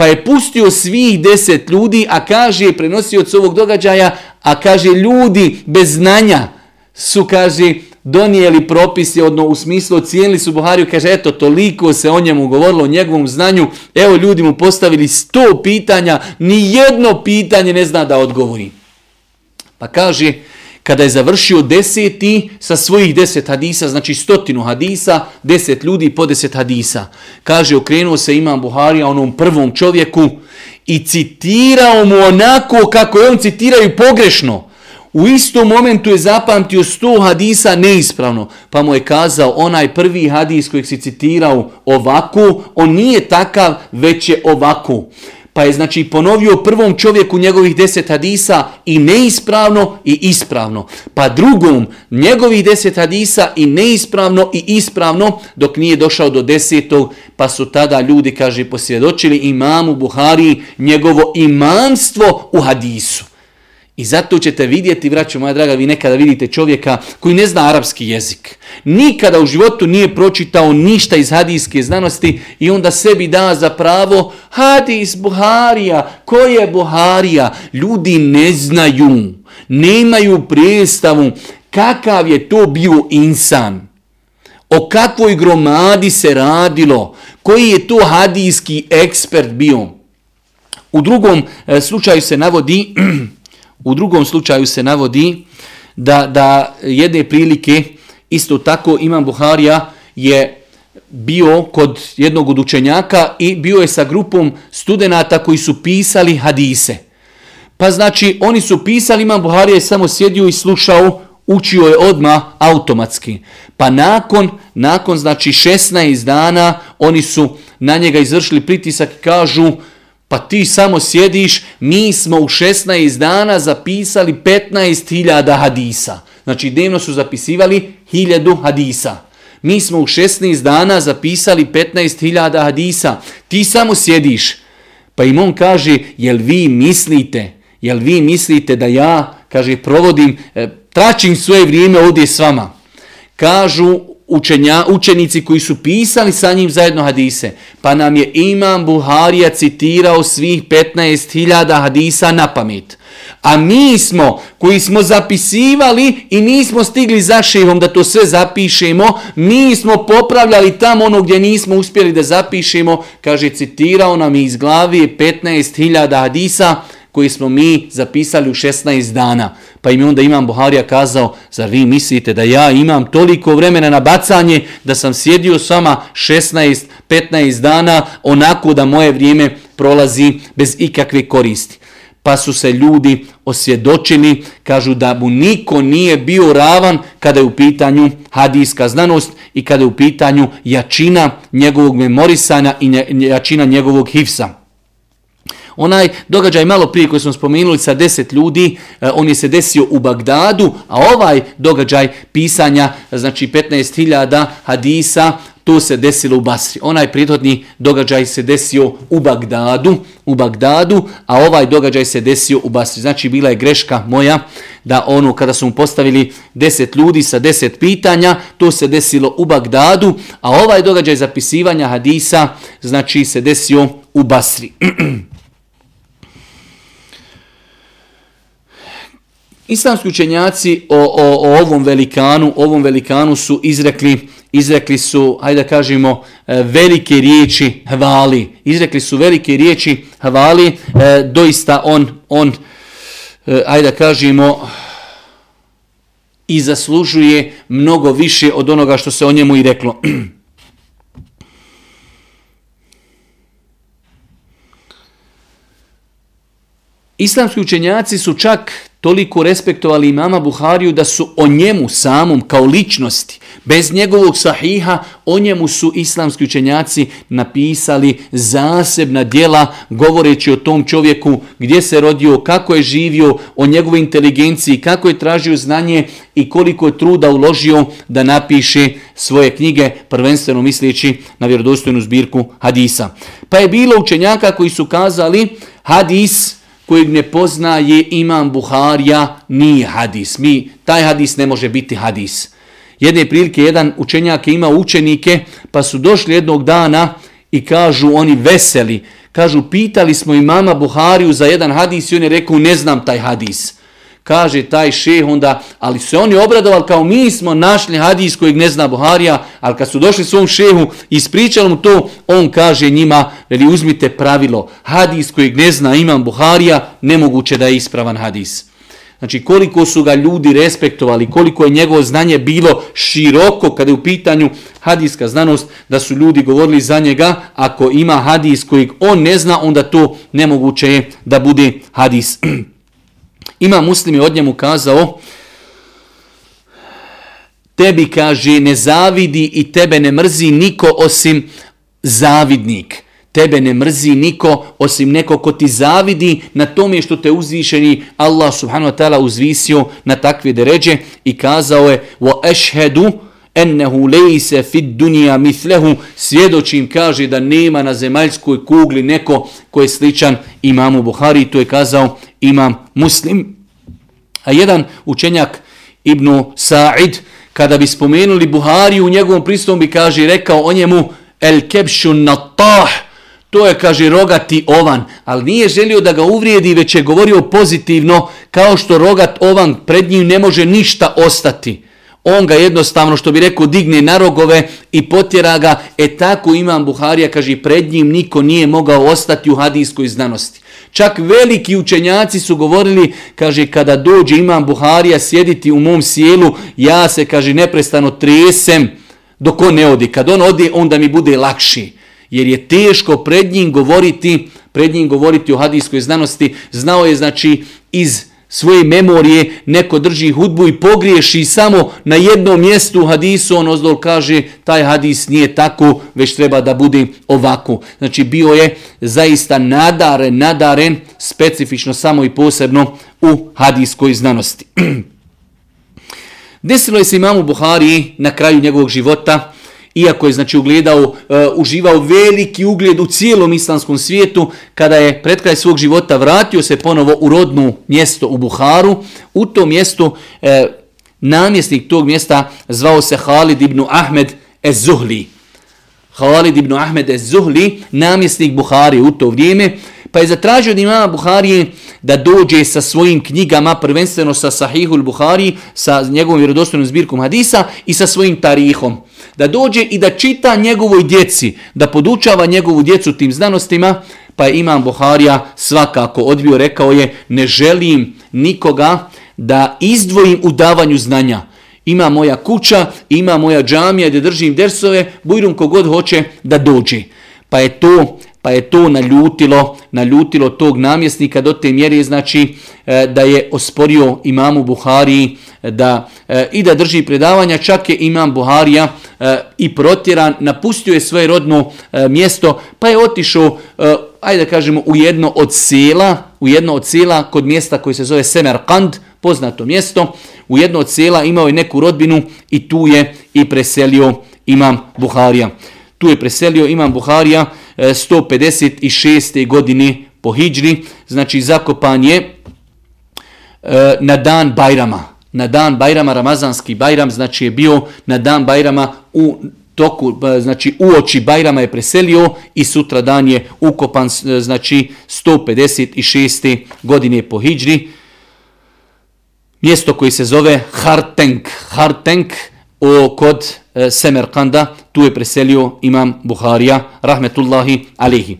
A: pa je pustio svih deset ljudi, a kaže, prenosio od ovog događaja, a kaže, ljudi bez znanja su, kaže, donijeli propise, odno u smislu ocijenili su Buhariju, kaže, eto, toliko se o njemu govorilo, o njegovom znanju, evo, ljudi mu postavili sto pitanja, ni jedno pitanje ne zna da odgovori. Pa kaže, kada je završio deseti sa svojih deset hadisa, znači stotinu hadisa, deset ljudi po deset hadisa. Kaže, okrenuo se imam Buharija onom prvom čovjeku i citirao mu onako kako je on citiraju pogrešno. U istom momentu je zapamtio sto hadisa neispravno, pa mu je kazao onaj prvi hadis kojeg si citirao ovako, on nije takav, već je ovako. Pa je znači ponovio prvom čovjeku njegovih deset hadisa i neispravno i ispravno. Pa drugom njegovih deset hadisa i neispravno i ispravno dok nije došao do desetog pa su tada ljudi, kaže, posvjedočili imamu Buhari njegovo imamstvo u hadisu. I zato ćete vidjeti, vraću moja draga, vi nekada vidite čovjeka koji ne zna arapski jezik. Nikada u životu nije pročitao ništa iz hadijske znanosti i onda sebi da za pravo hadis Buharija. Ko je Buharija? Ljudi ne znaju, nemaju predstavu kakav je to bio insan. O kakvoj gromadi se radilo, koji je to hadijski ekspert bio. U drugom e, slučaju se navodi U drugom slučaju se navodi da, da jedne prilike, isto tako Imam Buharija je bio kod jednog od učenjaka i bio je sa grupom studenata koji su pisali hadise. Pa znači oni su pisali, Imam Buharija je samo sjedio i slušao, učio je odma automatski. Pa nakon, nakon znači 16 dana oni su na njega izvršili pritisak i kažu Pa ti samo sjediš, mi smo u 16 dana zapisali 15.000 hadisa. Znači dnevno su zapisivali 1000 hadisa. Mi smo u 16 dana zapisali 15.000 hadisa. Ti samo sjediš. Pa im on kaže, jel vi mislite, jel vi mislite da ja, kaže, provodim, e, tračim svoje vrijeme ovdje s vama. Kažu, učenja, učenici koji su pisali sa njim zajedno hadise, pa nam je Imam Buharija citirao svih 15.000 hadisa na pamet. A mi smo, koji smo zapisivali i nismo stigli za šehom da to sve zapišemo, mi smo popravljali tamo ono gdje nismo uspjeli da zapišemo, kaže, citirao nam iz glavi 15.000 hadisa, koji smo mi zapisali u 16 dana. Pa im je onda imam Buharija kazao, zar vi mislite da ja imam toliko vremena na bacanje da sam sjedio s vama 16-15 dana onako da moje vrijeme prolazi bez ikakve koristi. Pa su se ljudi osvjedočili, kažu da mu niko nije bio ravan kada je u pitanju hadijska znanost i kada je u pitanju jačina njegovog memorisanja i jačina njegovog hifsa. Onaj događaj malo prije koji smo spomenuli sa deset ljudi, e, on je se desio u Bagdadu, a ovaj događaj pisanja, znači 15.000 hadisa, to se desilo u Basri. Onaj prijetodni događaj se desio u Bagdadu, u Bagdadu, a ovaj događaj se desio u Basri. Znači bila je greška moja da ono kada su mu postavili deset ljudi sa deset pitanja, to se desilo u Bagdadu, a ovaj događaj zapisivanja hadisa znači se desio u Basri. Islamski učenjaci o, o, o ovom velikanu, ovom velikanu su izrekli, izrekli su, hajde da kažemo, e, velike riječi hvali. Izrekli su velike riječi hvali, e, doista on, on, ajde hajde da kažemo, i zaslužuje mnogo više od onoga što se o njemu i reklo. Islamski učenjaci su čak toliko respektovali imama Buhariju da su o njemu samom kao ličnosti, bez njegovog sahiha, o njemu su islamski učenjaci napisali zasebna dijela govoreći o tom čovjeku gdje se rodio, kako je živio, o njegovoj inteligenciji, kako je tražio znanje i koliko je truda uložio da napiše svoje knjige, prvenstveno misleći na vjerodostojnu zbirku hadisa. Pa je bilo učenjaka koji su kazali hadis, kojeg ne poznaje imam Buharija, nije hadis. Mi, taj hadis ne može biti hadis. Jedne prilike, jedan učenjak je imao učenike, pa su došli jednog dana i kažu oni veseli. Kažu, pitali smo imama Buhariju za jedan hadis i on je rekao, ne znam taj hadis kaže taj šeh onda, ali se oni obradovali kao mi smo našli hadis kojeg ne zna Buharija, ali kad su došli svom šehu i ispričali mu to, on kaže njima, veli uzmite pravilo, hadis kojeg ne zna imam Buharija, nemoguće da je ispravan hadis. Znači koliko su ga ljudi respektovali, koliko je njegovo znanje bilo široko kada je u pitanju hadijska znanost, da su ljudi govorili za njega, ako ima hadis kojeg on ne zna, onda to nemoguće je da bude hadis. ima muslim je od njemu kazao, tebi kaže ne zavidi i tebe ne mrzi niko osim zavidnik. Tebe ne mrzi niko osim neko ko ti zavidi na tome što te uzvišeni Allah subhanahu wa ta'ala uzvisio na takve deređe i kazao je wa ashhadu ennehu lejse fit dunija mithlehu svjedočim kaže da nema na zemaljskoj kugli neko koji je sličan imamu Buhari to je kazao imam muslim a jedan učenjak Ibnu Sa'id kada bi spomenuli Buhari u njegovom pristom bi kaže rekao o njemu el kebšu natah To je, kaže, rogati ovan, ali nije želio da ga uvrijedi, već je govorio pozitivno, kao što rogat ovan pred njim ne može ništa ostati. On ga jednostavno, što bi rekao, digne na rogove i potjera ga, e tako imam Buharija, kaže, pred njim niko nije mogao ostati u hadijskoj znanosti. Čak veliki učenjaci su govorili, kaže, kada dođe imam Buharija sjediti u mom sjelu, ja se, kaže, neprestano tresem dok on ne odi. Kad on odi, onda mi bude lakši jer je teško pred njim govoriti, pred njim govoriti o hadijskoj znanosti. Znao je znači iz svoje memorije neko drži hudbu i pogriješi samo na jednom mjestu hadisu, on ozdol kaže taj hadis nije tako, već treba da bude ovako. Znači bio je zaista nadaren, nadaren, specifično samo i posebno u hadiskoj znanosti. Desilo je se imamu Buhari na kraju njegovog života, iako je znači ugledao, uh, uživao veliki ugled u cijelom islamskom svijetu, kada je pred kraj svog života vratio se ponovo u rodnu mjesto u Buharu, u tom mjestu e, eh, namjesnik tog mjesta zvao se Halid ibn Ahmed Ez-Zuhli. Halid ibn Ahmed Ez-Zuhli, namjesnik Buhari u to vrijeme, pa je zatražio od imama Buharije da dođe sa svojim knjigama, prvenstveno sa Sahihul Buhari, sa njegovom vjerodostojnom zbirkom hadisa i sa svojim tarihom da dođe i da čita njegovoj djeci, da podučava njegovu djecu tim znanostima, pa je imam Buharija svakako odbio, rekao je, ne želim nikoga da izdvojim u davanju znanja. Ima moja kuća, ima moja džamija gdje držim dersove, bujrum kogod hoće da dođe. Pa je to pa je to naljutilo, naljutilo tog namjesnika do te mjere znači e, da je osporio imamu Buhari e, da e, i da drži predavanja, čak je imam Buharija i protjeran, napustio je svoje rodno mjesto, pa je otišao, ajde da kažemo, u jedno od sela, u jedno od sela kod mjesta koji se zove Semerkand, poznato mjesto, u jedno od sela imao je neku rodbinu i tu je i preselio imam Buharija. Tu je preselio imam Buharija, E, 156. godine po Hidžri, znači zakopan je e, na dan Bajrama. Na dan Bajrama, Ramazanski Bajram, znači je bio na dan Bajrama u toku, e, znači u oči Bajrama je preselio i sutra dan je ukopan, znači 156. godine po Hidžri. Mjesto koji se zove Hartenk. Hartenk o, kod e, Semerkanda, tu je preselio imam Buharija, rahmetullahi alihi.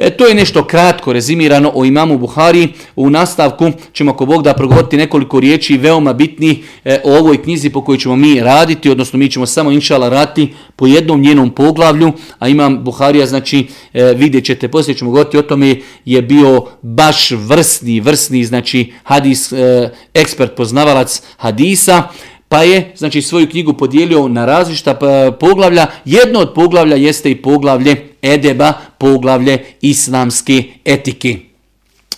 A: E, to je nešto kratko rezimirano o imamu Buhari. U nastavku ćemo ako Bog da progovoriti nekoliko riječi veoma bitnih e, o ovoj knjizi po kojoj ćemo mi raditi, odnosno mi ćemo samo inšala rati po jednom njenom poglavlju, a imam Buharija, znači e, vidjet ćete, poslije ćemo govoriti o tome, je bio baš vrsni, vrsni, znači hadis, e, ekspert, poznavalac hadisa, pa je znači svoju knjigu podijelio na različita pa, poglavlja. Jedno od poglavlja jeste i poglavlje Edeba, poglavlje islamske etike.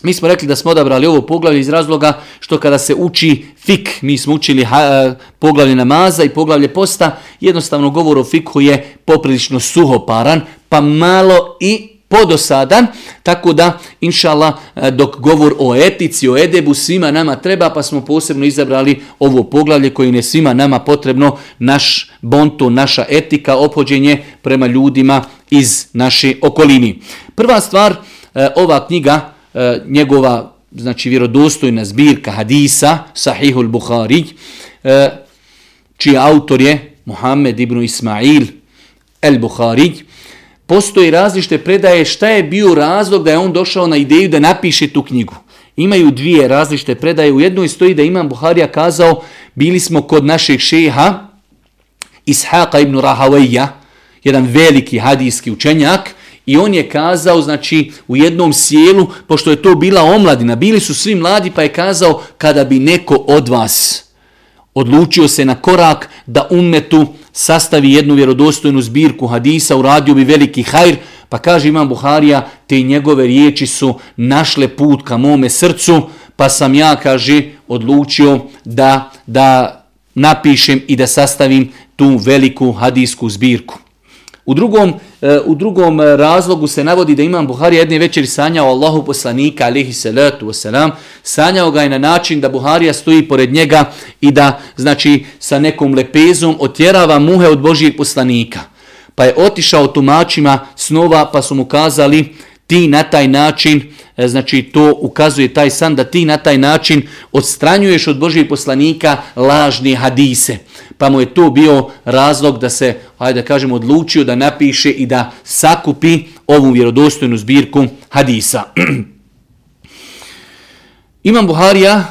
A: Mi smo rekli da smo odabrali ovo poglavlje iz razloga što kada se uči fik, mi smo učili ha, e, poglavlje namaza i poglavlje posta, jednostavno govor o fiku je poprilično suhoparan, pa malo i podosadan, tako da, inša Allah, e, dok govor o etici, o edebu svima nama treba, pa smo posebno izabrali ovo poglavlje koji ne svima nama potrebno, naš bonto, naša etika, opođenje prema ljudima iz naše okolini. Prva stvar, e, ova knjiga, e, njegova znači vjerodostojna zbirka hadisa, Sahihul Bukhari, čiji autor je Muhammed ibn Ismail el Bukhari, postoji različite predaje šta je bio razlog da je on došao na ideju da napiše tu knjigu. imaju dvije različite predaje. U jednoj stoji da Imam Buharija kazao, bili smo kod našeg šeha Ishaqa ibn Rahawaija, jedan veliki hadijski učenjak, i on je kazao, znači, u jednom sjelu, pošto je to bila omladina, bili su svi mladi, pa je kazao, kada bi neko od vas odlučio se na korak da umetu sastavi jednu vjerodostojnu zbirku hadisa, uradio bi veliki hajr, pa kaže Imam Buharija, te njegove riječi su našle put ka mome srcu, pa sam ja, kaže, odlučio da, da napišem i da sastavim tu veliku hadijsku zbirku. U drugom, e, u drugom e, razlogu se navodi da Imam Buhari jedne večeri sanjao Allahu poslanika, alihi salatu wasalam, sanjao ga je na način da Buharija stoji pored njega i da, znači, sa nekom lepezom otjerava muhe od Božijeg poslanika. Pa je otišao tumačima snova pa su mu kazali ti na taj način, e, znači to ukazuje taj san da ti na taj način odstranjuješ od Božijeg poslanika lažne hadise. Pa mu je to bio razlog da se, ajde da kažem, odlučio da napiše i da sakupi ovu vjerodostojnu zbirku hadisa. Imam Buharija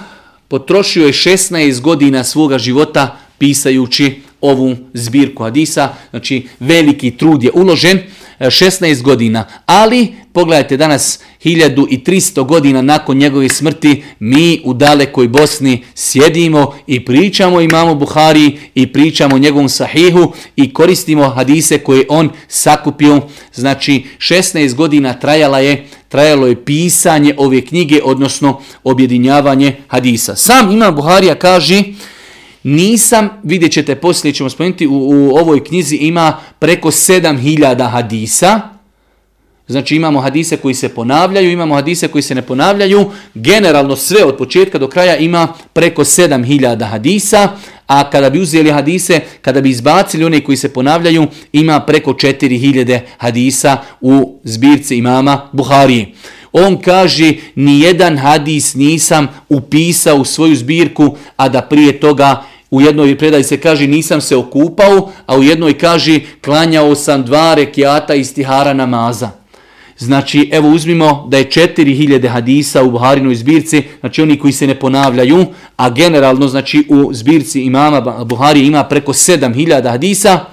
A: potrošio je 16 godina svoga života pisajući ovu zbirku hadisa, znači veliki trud je uložen, E, 16 godina, ali pogledajte danas 1300 godina nakon njegove smrti mi u dalekoj Bosni sjedimo i pričamo imamo Buhari i pričamo o njegovom sahihu i koristimo hadise koje on sakupio. Znači 16 godina trajala je trajalo je pisanje ove knjige, odnosno objedinjavanje hadisa. Sam Imam Buharija kaže Nisam, vidjet ćete poslije, ćemo spomenuti, u, u ovoj knjizi ima preko 7000 hadisa. Znači imamo hadise koji se ponavljaju, imamo hadise koji se ne ponavljaju. Generalno sve od početka do kraja ima preko 7000 hadisa. A kada bi uzeli hadise, kada bi izbacili one koji se ponavljaju, ima preko 4000 hadisa u zbirci imama Buharije. On kaže, ni jedan hadis nisam upisao u svoju zbirku, a da prije toga U jednoj predaji se kaže nisam se okupao, a u jednoj kaže klanjao sam dva rekiata iz tihara namaza. Znači, evo uzmimo da je 4000 hadisa u Buharinoj zbirci, znači oni koji se ne ponavljaju, a generalno znači u zbirci imama Buhari ima preko 7000 hadisa,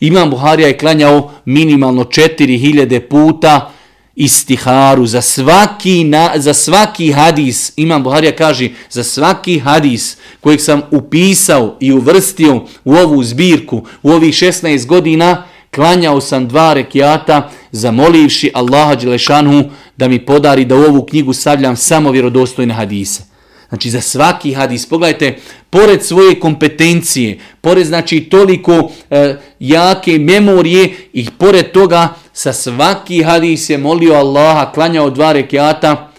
A: imam Buharija je klanjao minimalno 4000 puta, istiharu, za svaki, na, za svaki hadis, Imam Buharija kaže, za svaki hadis kojeg sam upisao i uvrstio u ovu zbirku u ovih 16 godina, klanjao sam dva rekiata zamolivši Allaha Đelešanu da mi podari da u ovu knjigu stavljam samo vjerodostojne hadise. Znači za svaki hadis, pogledajte, pored svoje kompetencije, pored znači toliko e, jake memorije i pored toga sa svaki hadis je molio Allaha, klanjao dva rekiata,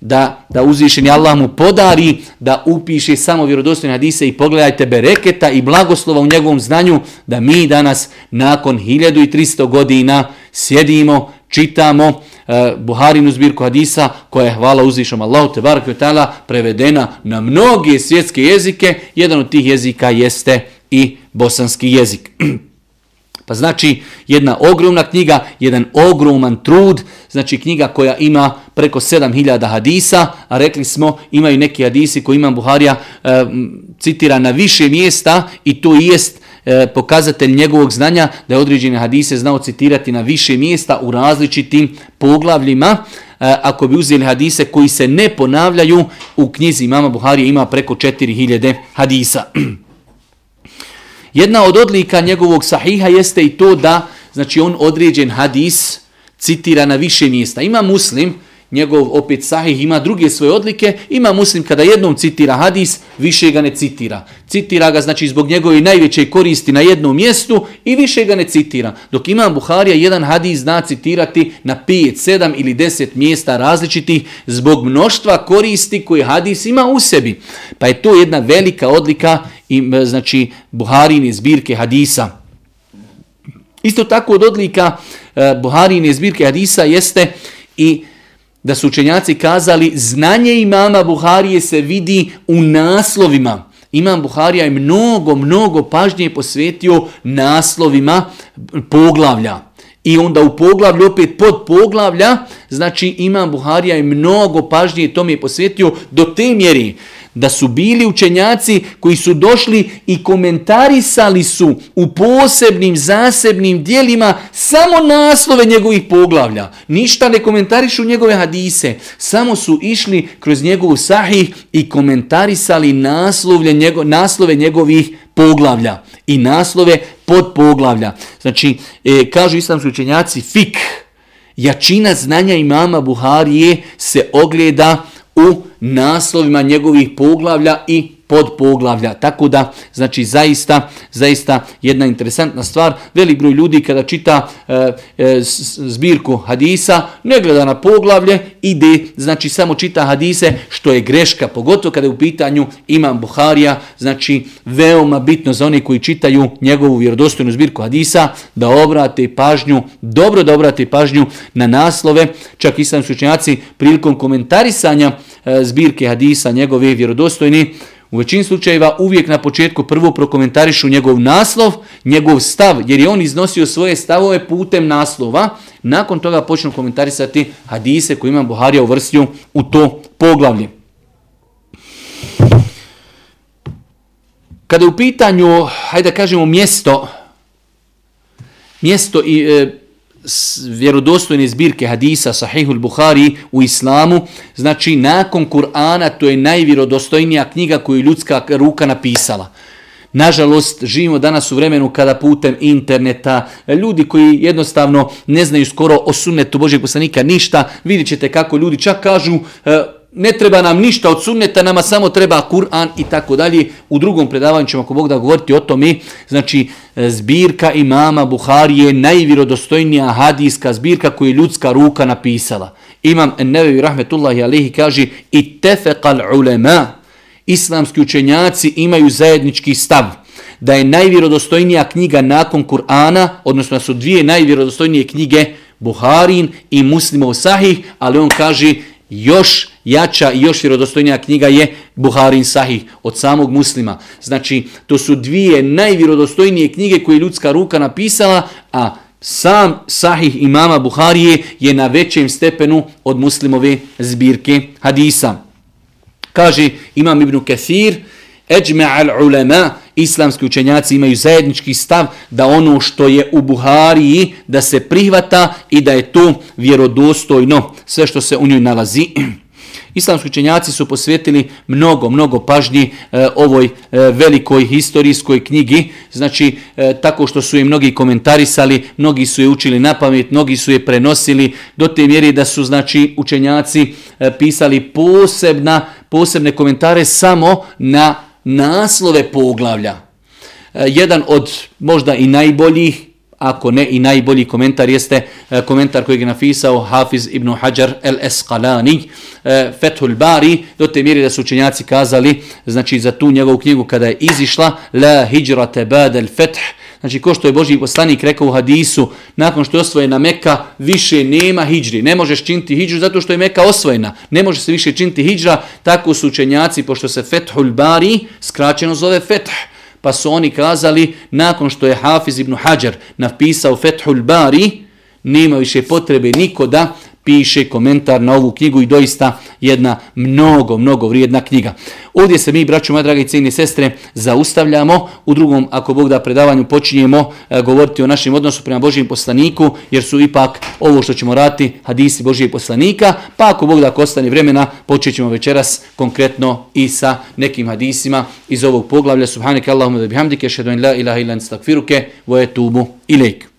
A: da, da uzvišeni Allah mu podari da upiše samo vjerodostojne hadise i pogledajte bereketa i blagoslova u njegovom znanju da mi danas nakon 1300 godina sjedimo, čitamo Eh, Buharinu zbirku hadisa koja je hvala uzvišom Allahu te barak prevedena na mnoge svjetske jezike. Jedan od tih jezika jeste i bosanski jezik. Pa znači jedna ogromna knjiga, jedan ogroman trud, znači knjiga koja ima preko 7000 hadisa, a rekli smo imaju neki hadisi koji imam Buharija e, citira na više mjesta i to jest e, pokazatelj njegovog znanja da je određene hadise znao citirati na više mjesta u različitim poglavljima. E, ako bi uzeli hadise koji se ne ponavljaju, u knjizi imama Buharija ima preko 4000 hadisa. Jedna od odlika njegovog sahiha jeste i to da znači on određen hadis citira na više mjesta. Ima muslim, njegov opet sahih ima druge svoje odlike, ima muslim kada jednom citira hadis, više ga ne citira. Citira ga znači zbog njegove najveće koristi na jednom mjestu i više ga ne citira. Dok ima Buharija jedan hadis zna citirati na 5, 7 ili 10 mjesta različitih zbog mnoštva koristi koje hadis ima u sebi. Pa je to jedna velika odlika i znači Buharine zbirke hadisa. Isto tako od odlika eh, Buharine zbirke hadisa jeste i da su učenjaci kazali znanje imama Buharije se vidi u naslovima. Imam Buharija je mnogo, mnogo pažnje posvetio naslovima poglavlja. I onda u poglavlju, opet pod poglavlja, znači Imam Buharija je mnogo pažnje tome je posvetio do te mjeri da su bili učenjaci koji su došli i komentarisali su u posebnim zasebnim dijelima samo naslove njegovih poglavlja. Ništa ne komentarišu njegove hadise, samo su išli kroz njegovu sahih i komentarisali naslove, njego, naslove njegovih poglavlja i naslove pod poglavlja. Znači, e, kažu islamski učenjaci, fik, jačina znanja imama Buharije se ogleda u naslovima njegovih poglavlja i pod poglavlja. Tako da, znači, zaista, zaista jedna interesantna stvar. Velik broj ljudi kada čita e, e, zbirku hadisa, ne gleda na poglavlje, ide, znači, samo čita hadise, što je greška, pogotovo kada je u pitanju imam Buharija, znači, veoma bitno za one koji čitaju njegovu vjerodostojnu zbirku hadisa, da obrate pažnju, dobro da obrate pažnju na naslove, čak i učenjaci prilikom komentarisanja E, zbirke hadisa njegove vjerodostojni, U većini slučajeva uvijek na početku prvo prokomentarišu njegov naslov, njegov stav, jer je on iznosio svoje stavove putem naslova. Nakon toga počnu komentarisati hadise koje imam Buharija uvrstio u to poglavlje. Kada je u pitanju, hajde da kažemo, mjesto, mjesto i e, vjerodostojne zbirke hadisa Sahihul Buhari u islamu, znači nakon Kur'ana to je najvjerodostojnija knjiga koju je ljudska ruka napisala. Nažalost, živimo danas u vremenu kada putem interneta, ljudi koji jednostavno ne znaju skoro o sunnetu Božeg poslanika ništa, vidjet ćete kako ljudi čak kažu e, ne treba nam ništa od sunneta, nama samo treba Kur'an i tako dalje. U drugom predavanju ćemo ako Bog da govoriti o tome, znači e, zbirka imama Buhari je najvirodostojnija hadijska zbirka koju je ljudska ruka napisala. Imam Nevevi Rahmetullahi Alehi kaže i tefekal ulema, islamski učenjaci imaju zajednički stav da je najvjerodostojnija knjiga nakon Kur'ana, odnosno da su dvije najvjerodostojnije knjige Buharin i Muslimov Sahih, ali on kaže još jača i još vjerodostojnija knjiga je Buharin Sahih od samog muslima. Znači, to su dvije najvjerodostojnije knjige koje je ljudska ruka napisala, a sam Sahih imama Buharije je na većem stepenu od muslimove zbirke hadisa. Kaže imam Ibn Kathir, Eđme al ulema, islamski učenjaci imaju zajednički stav da ono što je u Buhariji da se prihvata i da je to vjerodostojno sve što se u njoj nalazi. Islamski učenjaci su posvetili mnogo, mnogo pažnji e, ovoj e, velikoj historijskoj knjigi, znači e, tako što su je mnogi komentarisali, mnogi su je učili na pamet, mnogi su je prenosili do te mjeri da su znači učenjaci e, pisali posebna, posebne komentare samo na naslove poglavlja. E, jedan od možda i najboljih, ako ne i najbolji komentar, jeste e, komentar koji je napisao Hafiz ibn Hajar el-Esqalani, e, Fethul Bari, do te mjeri da su učenjaci kazali, znači za tu njegovu knjigu kada je izišla, La hijrate badel feth, Znači, ko što je Boži poslanik rekao u hadisu, nakon što je osvojena Meka, više nema hijđri. Ne možeš činiti hijđru zato što je Meka osvojena. Ne može se više činiti hijđra, tako su učenjaci, pošto se Fethul Bari skraćeno zove Feth. Pa su oni kazali, nakon što je Hafiz ibn Hajar napisao Fethul Bari, nema više potrebe niko da piše komentar na ovu knjigu i doista jedna mnogo, mnogo vrijedna knjiga. Ovdje se mi, braću moja draga i cijene sestre, zaustavljamo. U drugom, ako Bog da predavanju, počinjemo e, govoriti o našem odnosu prema Božijem poslaniku, jer su ipak ovo što ćemo raditi hadisi Božijeg poslanika, pa ako Bog da ako ostane vremena, počet ćemo večeras konkretno i sa nekim hadisima iz ovog poglavlja. Subhanike Allahumma da bihamdike, šedun la ilaha ilan stakfiruke, voje tubu ilaiku.